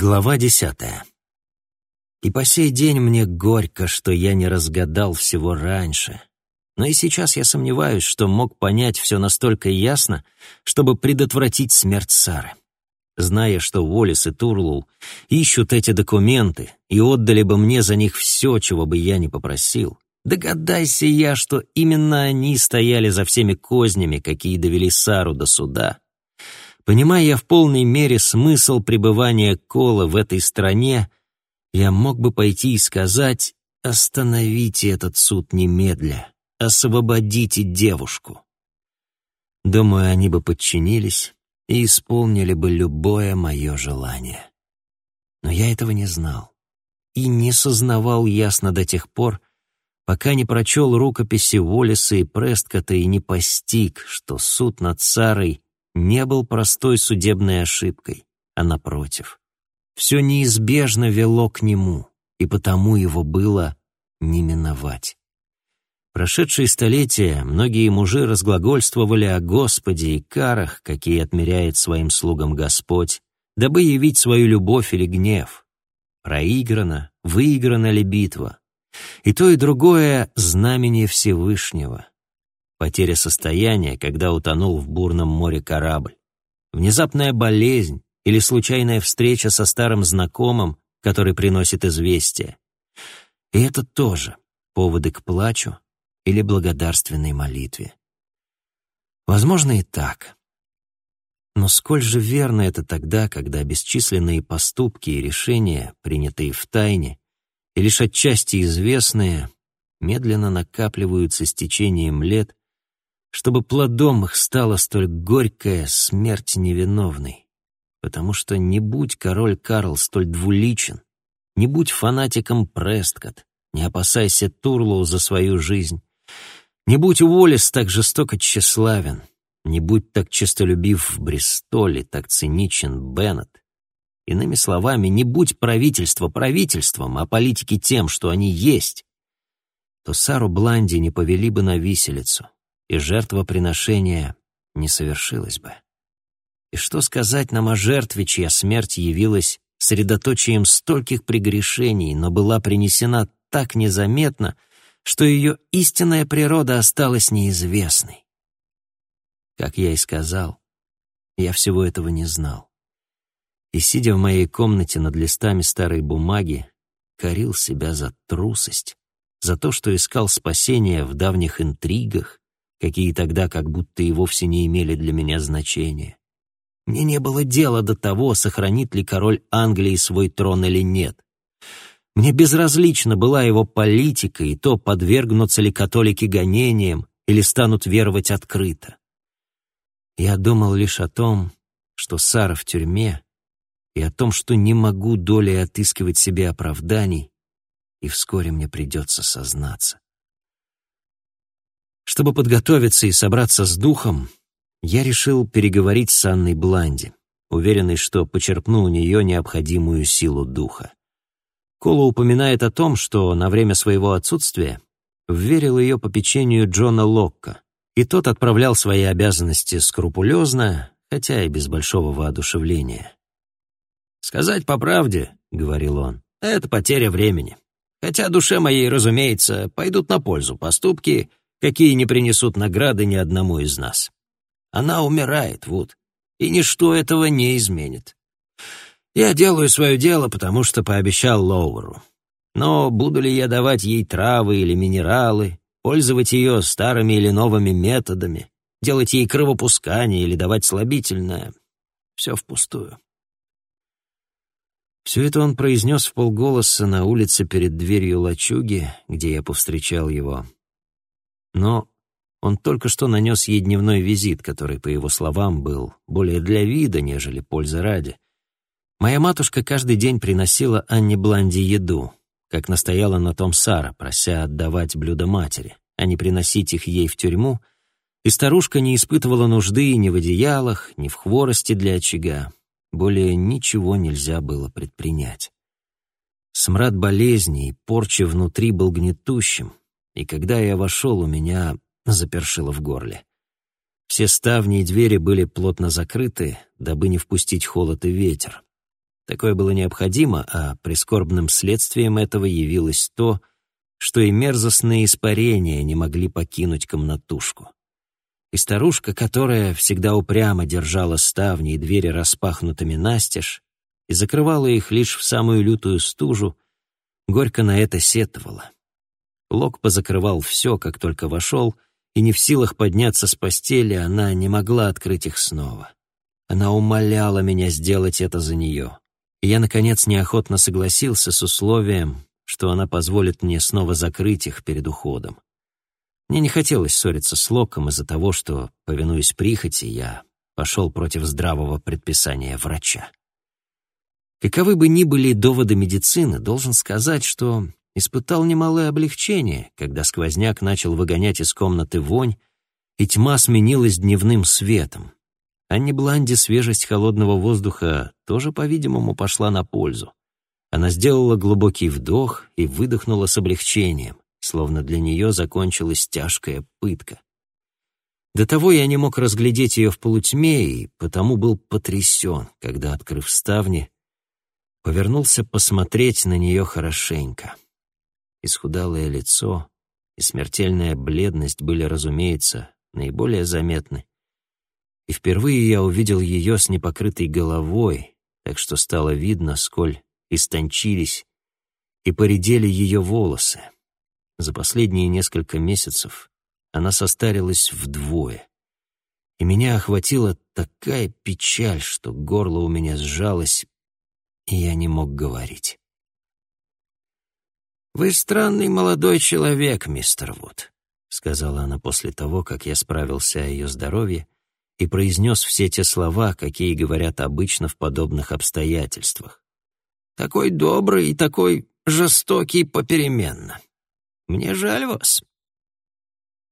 Глава десятая. И по сей день мне горько, что я не разгадал всего раньше. Но и сейчас я сомневаюсь, что мог понять все настолько ясно, чтобы предотвратить смерть Сары. Зная, что Уоллес и Турлул ищут эти документы и отдали бы мне за них все, чего бы я ни попросил, догадайся я, что именно они стояли за всеми кознями, какие довели Сару до суда. Понимая в полной мере смысл пребывания Кола в этой стране, я мог бы пойти и сказать «Остановите этот суд немедля, освободите девушку». Думаю, они бы подчинились и исполнили бы любое мое желание. Но я этого не знал и не сознавал ясно до тех пор, пока не прочел рукописи Уоллеса и Престкота и не постиг, что суд над Сарой не был простой судебной ошибкой, а напротив. Все неизбежно вело к нему, и потому его было не миновать. Прошедшие столетия многие мужи разглагольствовали о Господе и карах, какие отмеряет своим слугам Господь, дабы явить свою любовь или гнев. Проиграна, выиграна ли битва? И то, и другое — знамение Всевышнего потеря состояния, когда утонул в бурном море корабль, внезапная болезнь или случайная встреча со старым знакомым, который приносит известие. И это тоже поводы к плачу или благодарственной молитве. Возможно и так. Но сколь же верно это тогда, когда бесчисленные поступки и решения, принятые в тайне и лишь отчасти известные, медленно накапливаются с течением лет чтобы плодом их стала столь горькая смерть невиновной. Потому что не будь король Карл столь двуличен, не будь фанатиком Престкот, не опасайся Турлоу за свою жизнь, не будь Уоллес так жестоко тщеславен, не будь так честолюбив в Бристоле, так циничен Беннет. Иными словами, не будь правительство правительством, а политики тем, что они есть, то Сару Бланди не повели бы на виселицу, и жертвоприношение не совершилось бы. И что сказать нам о жертве, чья смерть явилась средоточием стольких прегрешений, но была принесена так незаметно, что ее истинная природа осталась неизвестной? Как я и сказал, я всего этого не знал. И, сидя в моей комнате над листами старой бумаги, корил себя за трусость, за то, что искал спасения в давних интригах, какие тогда как будто и вовсе не имели для меня значения. Мне не было дела до того, сохранит ли король Англии свой трон или нет. Мне безразлична была его политика и то, подвергнутся ли католики гонениям или станут веровать открыто. Я думал лишь о том, что Сара в тюрьме, и о том, что не могу долей отыскивать себе оправданий, и вскоре мне придется сознаться. Чтобы подготовиться и собраться с духом, я решил переговорить с Анной Бланди, уверенный, что почерпну у нее необходимую силу духа. Кола упоминает о том, что на время своего отсутствия вверил ее по печенью Джона Локка, и тот отправлял свои обязанности скрупулезно, хотя и без большого воодушевления. «Сказать по правде», — говорил он, — «это потеря времени. Хотя душе моей, разумеется, пойдут на пользу поступки, какие не принесут награды ни одному из нас. Она умирает, Вуд, и ничто этого не изменит. Я делаю свое дело, потому что пообещал Лоуэру. Но буду ли я давать ей травы или минералы, пользовать ее старыми или новыми методами, делать ей кровопускание или давать слабительное, все впустую. Все это он произнес в полголоса на улице перед дверью лачуги, где я повстречал его. Но он только что нанес ей дневной визит, который, по его словам, был более для вида, нежели пользы ради. Моя матушка каждый день приносила Анне Бланди еду, как настояла на том Сара, прося отдавать блюда матери, а не приносить их ей в тюрьму, и старушка не испытывала нужды ни в одеялах, ни в хворости для очага. Более ничего нельзя было предпринять. Смрад болезни и порчи внутри был гнетущим, и когда я вошел, у меня запершило в горле. Все ставни и двери были плотно закрыты, дабы не впустить холод и ветер. Такое было необходимо, а прискорбным следствием этого явилось то, что и мерзостные испарения не могли покинуть комнатушку. И старушка, которая всегда упрямо держала ставни и двери распахнутыми настежь и закрывала их лишь в самую лютую стужу, горько на это сетовала. Лок позакрывал все, как только вошел, и не в силах подняться с постели, она не могла открыть их снова. Она умоляла меня сделать это за нее. И я, наконец, неохотно согласился с условием, что она позволит мне снова закрыть их перед уходом. Мне не хотелось ссориться с Локом из-за того, что, повинуясь прихоти, я пошел против здравого предписания врача. Каковы бы ни были доводы медицины, должен сказать, что испытал немалое облегчение, когда сквозняк начал выгонять из комнаты вонь, и тьма сменилась дневным светом. Анне Бланде свежесть холодного воздуха тоже, по-видимому, пошла на пользу. Она сделала глубокий вдох и выдохнула с облегчением, словно для нее закончилась тяжкая пытка. До того я не мог разглядеть ее в полутьме и потому был потрясен, когда, открыв ставни, повернулся посмотреть на нее хорошенько. Исхудалое лицо и смертельная бледность были, разумеется, наиболее заметны и впервые я увидел ее с непокрытой головой, так что стало видно, сколь истончились и поредели ее волосы. За последние несколько месяцев она состарилась вдвое, и меня охватила такая печаль, что горло у меня сжалось, и я не мог говорить. «Вы странный молодой человек, мистер Вуд», — сказала она после того, как я справился о ее здоровье и произнес все те слова, какие говорят обычно в подобных обстоятельствах. «Такой добрый и такой жестокий попеременно. Мне жаль вас».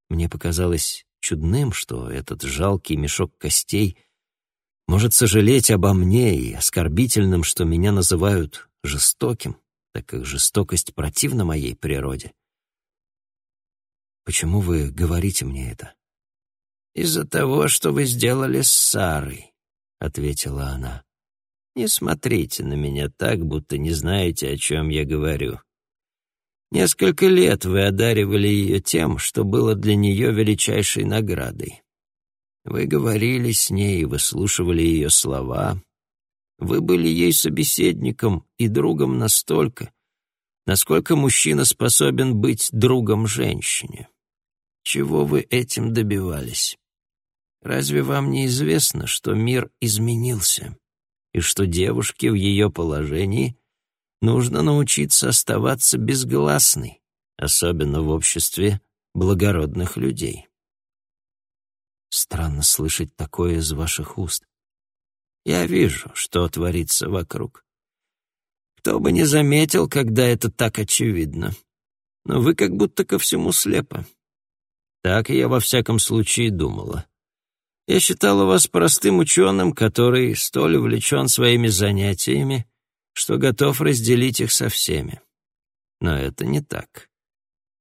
Мне показалось чудным, что этот жалкий мешок костей может сожалеть обо мне и оскорбительным, что меня называют жестоким, так как жестокость противна моей природе. Почему вы говорите мне это? «Из-за того, что вы сделали с Сарой», — ответила она. «Не смотрите на меня так, будто не знаете, о чем я говорю. Несколько лет вы одаривали ее тем, что было для нее величайшей наградой. Вы говорили с ней выслушивали ее слова. Вы были ей собеседником и другом настолько, насколько мужчина способен быть другом женщине. Чего вы этим добивались? Разве вам не известно, что мир изменился, и что девушке в ее положении нужно научиться оставаться безгласной, особенно в обществе благородных людей? Странно слышать такое из ваших уст. Я вижу, что творится вокруг. Кто бы не заметил, когда это так очевидно. Но вы как будто ко всему слепы. Так я во всяком случае думала. Я считала вас простым ученым, который столь увлечен своими занятиями, что готов разделить их со всеми. Но это не так.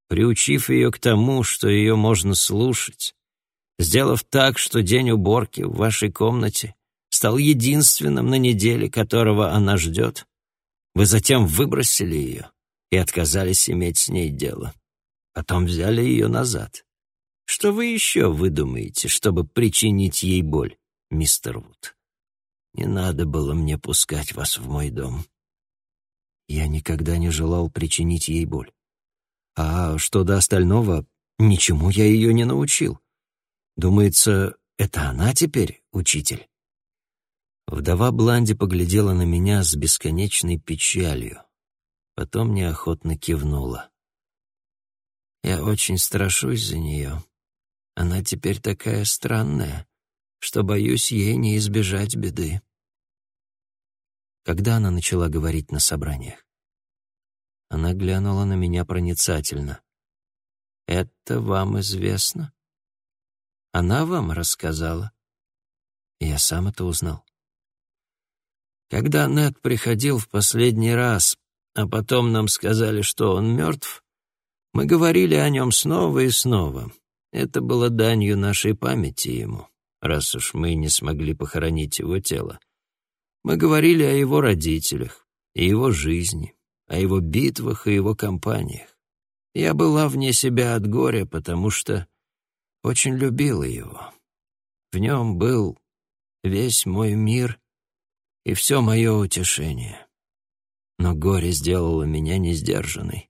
Приучив ее к тому, что ее можно слушать, сделав так, что день уборки в вашей комнате стал единственным на неделе, которого она ждет, вы затем выбросили ее и отказались иметь с ней дело. Потом взяли ее назад. Что вы еще выдумаете, чтобы причинить ей боль, мистер Вуд? Не надо было мне пускать вас в мой дом. Я никогда не желал причинить ей боль. А что до остального, ничему я ее не научил. Думается, это она теперь учитель? Вдова Бланди поглядела на меня с бесконечной печалью. Потом неохотно кивнула. Я очень страшусь за нее. Она теперь такая странная, что, боюсь, ей не избежать беды. Когда она начала говорить на собраниях? Она глянула на меня проницательно. «Это вам известно?» «Она вам рассказала?» Я сам это узнал. Когда Нед приходил в последний раз, а потом нам сказали, что он мертв, мы говорили о нем снова и снова. Это было данью нашей памяти ему, раз уж мы не смогли похоронить его тело. Мы говорили о его родителях, и его жизни, о его битвах и его компаниях. Я была вне себя от горя, потому что очень любила его. В нем был весь мой мир и все мое утешение. Но горе сделало меня несдержанной.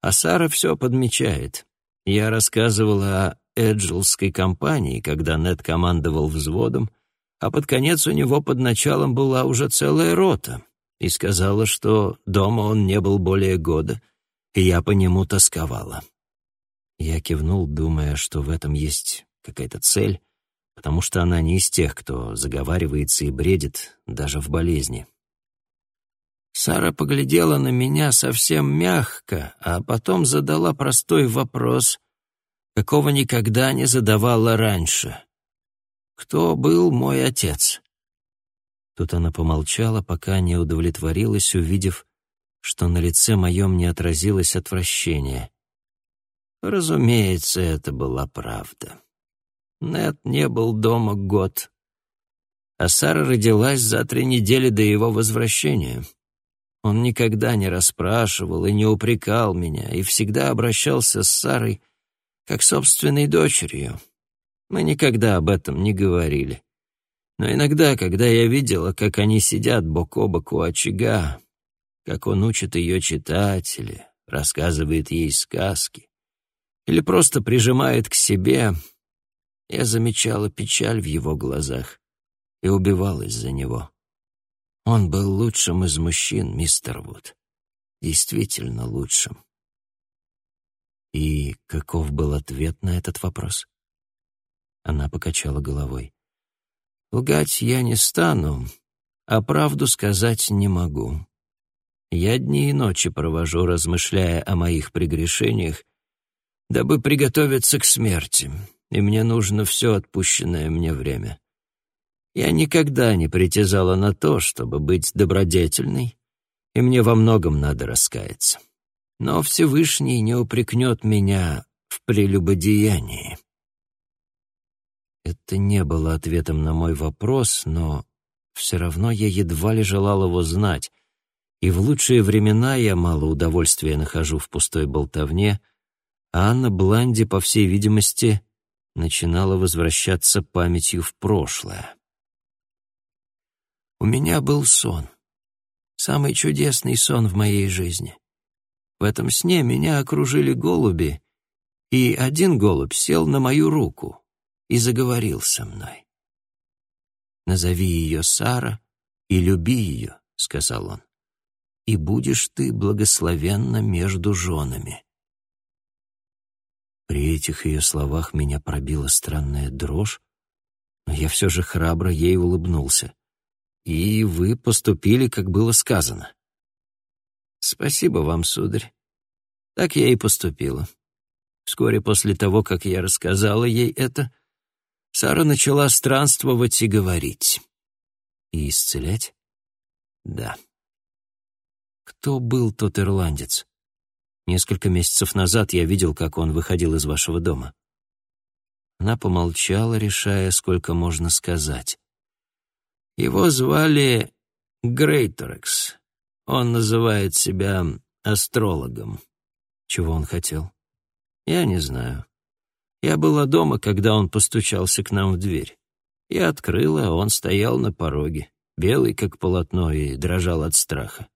А Сара все подмечает. Я рассказывала о Эджилской компании, когда Нед командовал взводом, а под конец у него под началом была уже целая рота, и сказала, что дома он не был более года, и я по нему тосковала. Я кивнул, думая, что в этом есть какая-то цель, потому что она не из тех, кто заговаривается и бредит даже в болезни. Сара поглядела на меня совсем мягко, а потом задала простой вопрос, какого никогда не задавала раньше. «Кто был мой отец?» Тут она помолчала, пока не удовлетворилась, увидев, что на лице моем не отразилось отвращение. Разумеется, это была правда. Нет не был дома год, а Сара родилась за три недели до его возвращения. Он никогда не расспрашивал и не упрекал меня, и всегда обращался с Сарой как собственной дочерью. Мы никогда об этом не говорили. Но иногда, когда я видела, как они сидят бок о бок у очага, как он учит ее читать или рассказывает ей сказки, или просто прижимает к себе, я замечала печаль в его глазах и убивалась за него. Он был лучшим из мужчин, мистер Вуд. Действительно лучшим. И каков был ответ на этот вопрос? Она покачала головой. Лгать я не стану, а правду сказать не могу. Я дни и ночи провожу, размышляя о моих прегрешениях, дабы приготовиться к смерти, и мне нужно все отпущенное мне время. Я никогда не притязала на то, чтобы быть добродетельной, и мне во многом надо раскаяться. Но Всевышний не упрекнет меня в прелюбодеянии. Это не было ответом на мой вопрос, но все равно я едва ли желал его знать, и в лучшие времена я мало удовольствия нахожу в пустой болтовне, а Анна Бланди, по всей видимости, начинала возвращаться памятью в прошлое. У меня был сон. Самый чудесный сон в моей жизни. В этом сне меня окружили голуби, и один голубь сел на мою руку и заговорил со мной. «Назови ее Сара и люби ее», — сказал он, «и будешь ты благословенна между женами». При этих ее словах меня пробила странная дрожь, но я все же храбро ей улыбнулся. И вы поступили, как было сказано. Спасибо вам, сударь. Так я и поступила. Вскоре после того, как я рассказала ей это, Сара начала странствовать и говорить. И исцелять? Да. Кто был тот ирландец? Несколько месяцев назад я видел, как он выходил из вашего дома. Она помолчала, решая, сколько можно сказать. Его звали Грейторекс. Он называет себя астрологом. Чего он хотел? Я не знаю. Я была дома, когда он постучался к нам в дверь. Я открыла, а он стоял на пороге, белый как полотно, и дрожал от страха.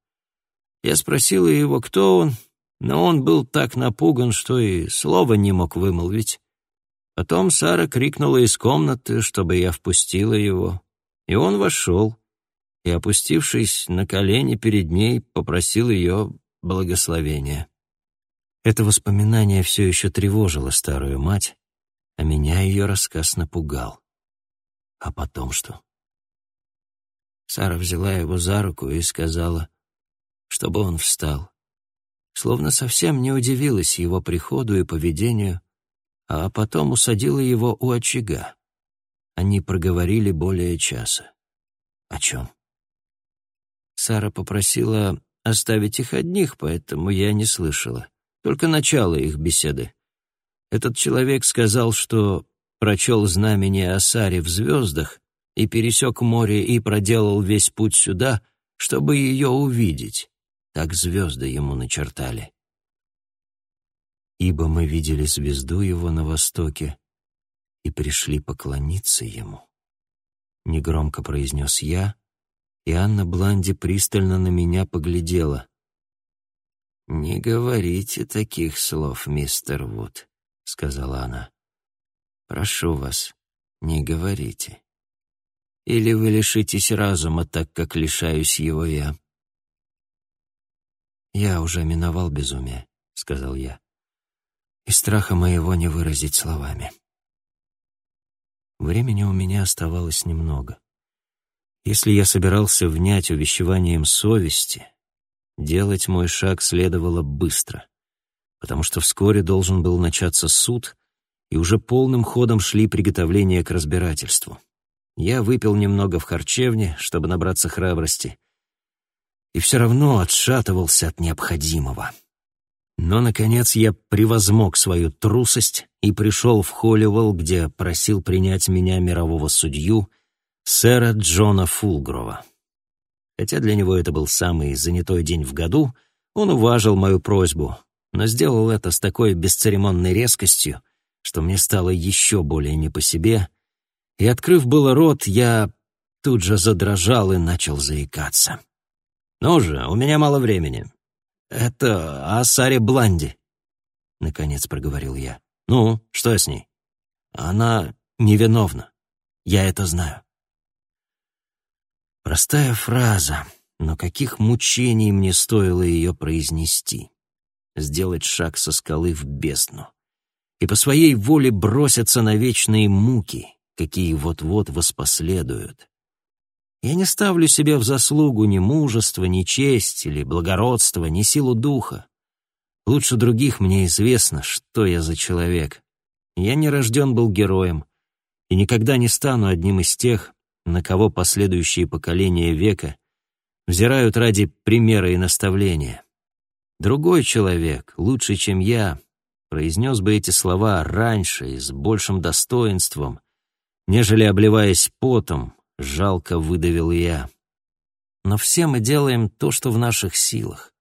Я спросила его, кто он, но он был так напуган, что и слова не мог вымолвить. Потом Сара крикнула из комнаты, чтобы я впустила его. И он вошел и, опустившись на колени перед ней, попросил ее благословения. Это воспоминание все еще тревожило старую мать, а меня ее рассказ напугал. А потом что? Сара взяла его за руку и сказала, чтобы он встал. Словно совсем не удивилась его приходу и поведению, а потом усадила его у очага. Они проговорили более часа. О чем? Сара попросила оставить их одних, поэтому я не слышала. Только начало их беседы. Этот человек сказал, что прочел знамение о Саре в звездах и пересек море и проделал весь путь сюда, чтобы ее увидеть. Так звезды ему начертали. Ибо мы видели звезду его на востоке и пришли поклониться ему. Негромко произнес я, и Анна Бланди пристально на меня поглядела. «Не говорите таких слов, мистер Вуд», — сказала она. «Прошу вас, не говорите. Или вы лишитесь разума, так как лишаюсь его я». «Я уже миновал безумие», — сказал я, — «и страха моего не выразить словами». Времени у меня оставалось немного. Если я собирался внять увещеванием совести, делать мой шаг следовало быстро, потому что вскоре должен был начаться суд, и уже полным ходом шли приготовления к разбирательству. Я выпил немного в харчевне, чтобы набраться храбрости, и все равно отшатывался от необходимого. Но, наконец, я превозмог свою трусость и пришел в Холливелл, где просил принять меня мирового судью, сэра Джона Фулгрова. Хотя для него это был самый занятой день в году, он уважил мою просьбу, но сделал это с такой бесцеремонной резкостью, что мне стало еще более не по себе, и, открыв было рот, я тут же задрожал и начал заикаться. «Ну же, у меня мало времени. Это о Саре Бланди», — наконец проговорил я. «Ну, что с ней?» «Она невиновна. Я это знаю». Простая фраза, но каких мучений мне стоило ее произнести. Сделать шаг со скалы в бездну и по своей воле броситься на вечные муки, какие вот-вот воспоследуют. Я не ставлю себе в заслугу ни мужество, ни честь или благородство, ни силу духа. Лучше других мне известно, что я за человек. Я не рожден был героем и никогда не стану одним из тех, на кого последующие поколения века взирают ради примера и наставления. Другой человек, лучше, чем я, произнес бы эти слова раньше и с большим достоинством, нежели, обливаясь потом, жалко выдавил я. Но все мы делаем то, что в наших силах.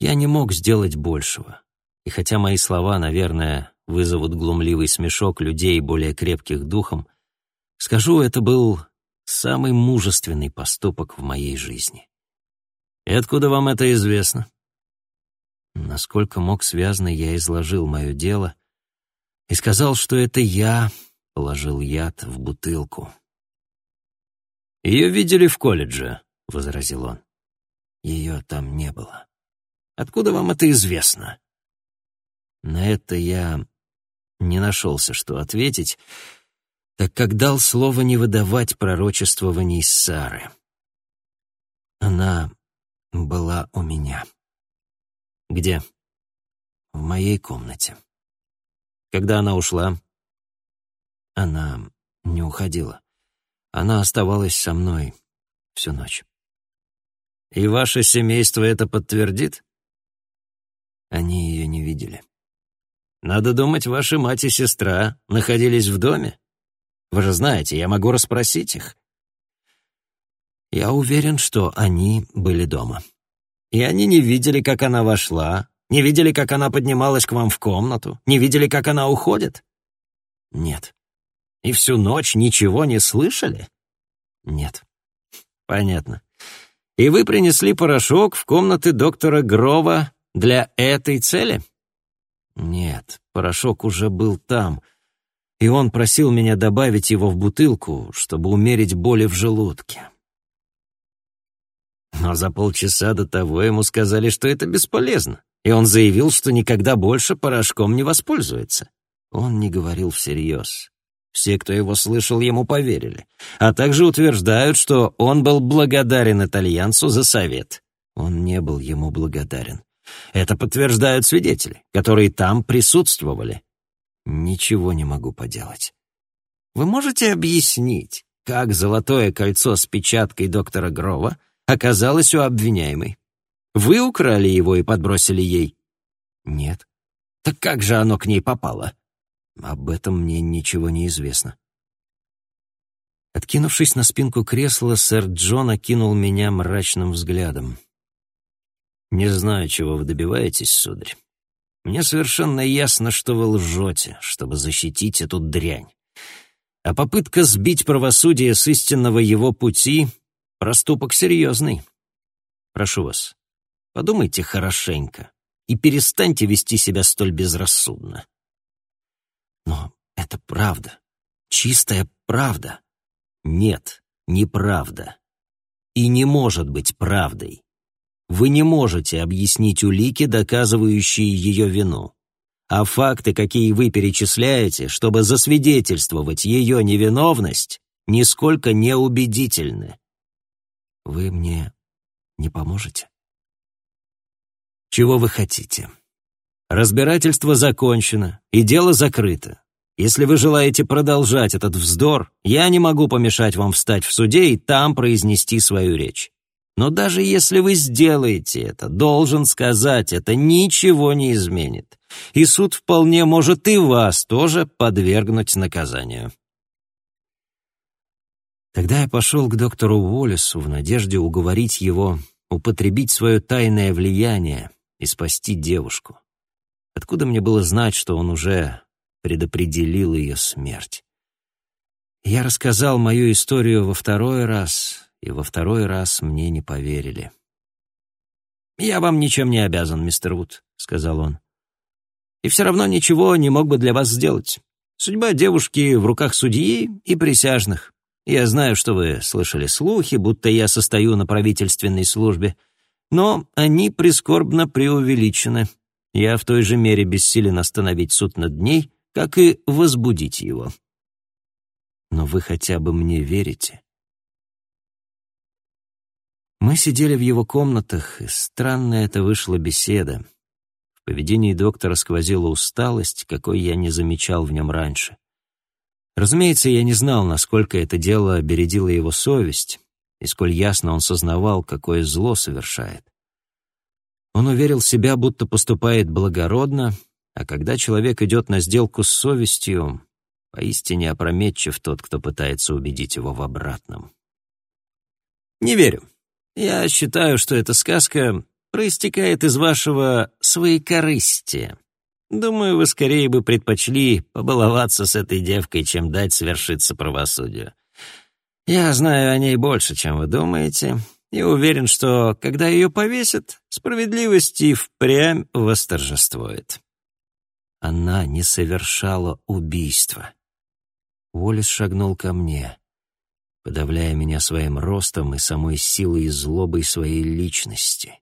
Я не мог сделать большего. И хотя мои слова, наверное, вызовут глумливый смешок людей более крепких духом, скажу, это был самый мужественный поступок в моей жизни. И откуда вам это известно? Насколько мог связно, я изложил мое дело и сказал, что это я положил яд в бутылку. «Ее видели в колледже», — возразил он. «Ее там не было. Откуда вам это известно?» На это я не нашелся, что ответить, так как дал слово не выдавать пророчествований Сары. Она была у меня. «Где?» «В моей комнате». «Когда она ушла?» Она не уходила. Она оставалась со мной всю ночь. «И ваше семейство это подтвердит?» Они ее не видели. «Надо думать, ваши мать и сестра находились в доме. Вы же знаете, я могу расспросить их». Я уверен, что они были дома. И они не видели, как она вошла, не видели, как она поднималась к вам в комнату, не видели, как она уходит? Нет. И всю ночь ничего не слышали? Нет. Понятно. И вы принесли порошок в комнаты доктора Грова для этой цели? Нет, порошок уже был там, и он просил меня добавить его в бутылку, чтобы умерить боли в желудке. Но за полчаса до того ему сказали, что это бесполезно, и он заявил, что никогда больше порошком не воспользуется. Он не говорил всерьез. Все, кто его слышал, ему поверили, а также утверждают, что он был благодарен итальянцу за совет. Он не был ему благодарен. Это подтверждают свидетели, которые там присутствовали. Ничего не могу поделать. Вы можете объяснить, как золотое кольцо с печаткой доктора Грова оказалось у обвиняемой. Вы украли его и подбросили ей? Нет. Так как же оно к ней попало? Об этом мне ничего не известно. Откинувшись на спинку кресла, сэр Джон окинул меня мрачным взглядом. «Не знаю, чего вы добиваетесь, сударь. Мне совершенно ясно, что вы лжете, чтобы защитить эту дрянь. А попытка сбить правосудие с истинного его пути — проступок серьезный. Прошу вас, подумайте хорошенько и перестаньте вести себя столь безрассудно. Но это правда, чистая правда. Нет, неправда. И не может быть правдой. Вы не можете объяснить улики, доказывающие ее вину. А факты, какие вы перечисляете, чтобы засвидетельствовать ее невиновность, нисколько не убедительны. Вы мне не поможете? Чего вы хотите? Разбирательство закончено, и дело закрыто. Если вы желаете продолжать этот вздор, я не могу помешать вам встать в суде и там произнести свою речь. Но даже если вы сделаете это, должен сказать, это ничего не изменит. И суд вполне может и вас тоже подвергнуть наказанию. Тогда я пошел к доктору Уоллесу в надежде уговорить его употребить свое тайное влияние и спасти девушку. Откуда мне было знать, что он уже предопределил ее смерть? Я рассказал мою историю во второй раз, и во второй раз мне не поверили. «Я вам ничем не обязан, мистер Вуд», — сказал он. «И все равно ничего не мог бы для вас сделать. Судьба девушки в руках судьи и присяжных. Я знаю, что вы слышали слухи, будто я состою на правительственной службе, но они прискорбно преувеличены. Я в той же мере бессилен остановить суд над ней, как и возбудить его. Но вы хотя бы мне верите?» Мы сидели в его комнатах, и странная это вышла беседа. В поведении доктора сквозила усталость, какой я не замечал в нем раньше. Разумеется, я не знал, насколько это дело бередило его совесть, и сколь ясно он сознавал, какое зло совершает. Он уверил себя, будто поступает благородно, а когда человек идет на сделку с совестью, поистине опрометчив тот, кто пытается убедить его в обратном. «Не верю», я считаю, что эта сказка проистекает из вашего своекорыстия. Думаю, вы скорее бы предпочли побаловаться с этой девкой, чем дать свершиться правосудию. Я знаю о ней больше, чем вы думаете, и уверен, что, когда ее повесят, справедливость и впрямь восторжествует. Она не совершала убийства. Уоллес шагнул ко мне подавляя меня своим ростом и самой силой и злобой своей личности.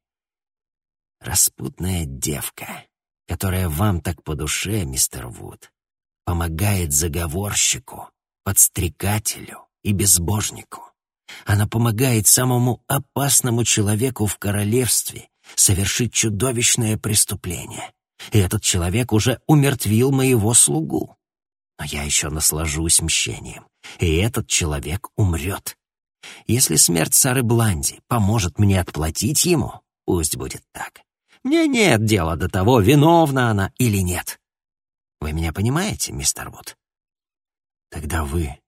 Распутная девка, которая вам так по душе, мистер Вуд, помогает заговорщику, подстрекателю и безбожнику. Она помогает самому опасному человеку в королевстве совершить чудовищное преступление. И этот человек уже умертвил моего слугу. Но я еще наслажусь мщением и этот человек умрет. Если смерть Сары Бланди поможет мне отплатить ему, пусть будет так. Мне нет дела до того, виновна она или нет. Вы меня понимаете, мистер Вуд? Тогда вы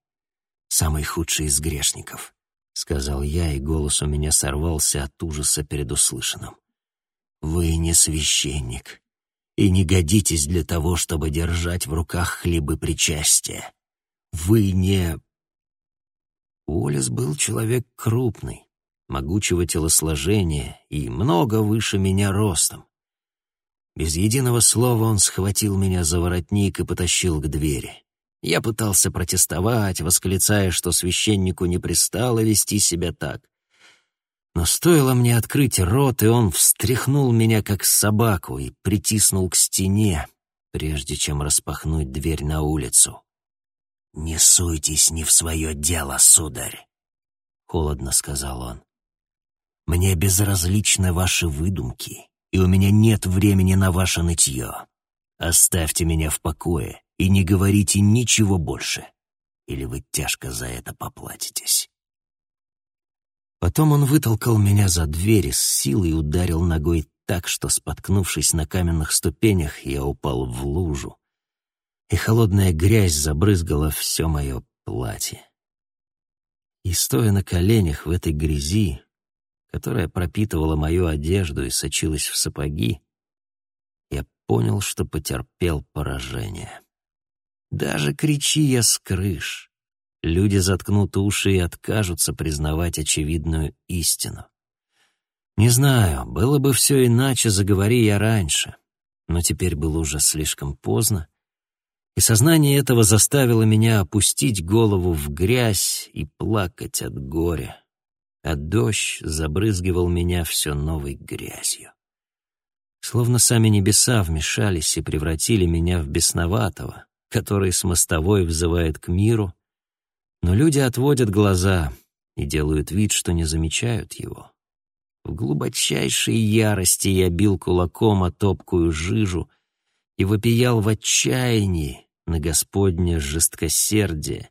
самый худший из грешников, — сказал я, и голос у меня сорвался от ужаса перед услышанным. Вы не священник и не годитесь для того, чтобы держать в руках хлебы причастия. Вы не...» Уоллес был человек крупный, могучего телосложения и много выше меня ростом. Без единого слова он схватил меня за воротник и потащил к двери. Я пытался протестовать, восклицая, что священнику не пристало вести себя так. Но стоило мне открыть рот, и он встряхнул меня, как собаку, и притиснул к стене, прежде чем распахнуть дверь на улицу. «Не суйтесь не в свое дело, сударь», — холодно сказал он. «Мне безразличны ваши выдумки, и у меня нет времени на ваше нытье. Оставьте меня в покое и не говорите ничего больше, или вы тяжко за это поплатитесь». Потом он вытолкал меня за дверь и с силой ударил ногой так, что, споткнувшись на каменных ступенях, я упал в лужу, и холодная грязь забрызгала все мое платье. И стоя на коленях в этой грязи, которая пропитывала мою одежду и сочилась в сапоги, я понял, что потерпел поражение. Даже кричи я с крыш, люди заткнут уши и откажутся признавать очевидную истину. Не знаю, было бы все иначе, заговори я раньше, но теперь было уже слишком поздно, и сознание этого заставило меня опустить голову в грязь и плакать от горя, а дождь забрызгивал меня все новой грязью. Словно сами небеса вмешались и превратили меня в бесноватого, который с мостовой взывает к миру, но люди отводят глаза и делают вид, что не замечают его. В глубочайшей ярости я бил кулаком о топкую жижу и вопиял в отчаянии на Господне жесткосердие.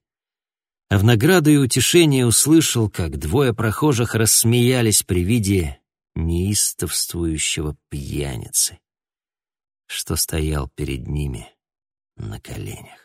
А в награду и утешение услышал, как двое прохожих рассмеялись при виде неистовствующего пьяницы, что стоял перед ними на коленях.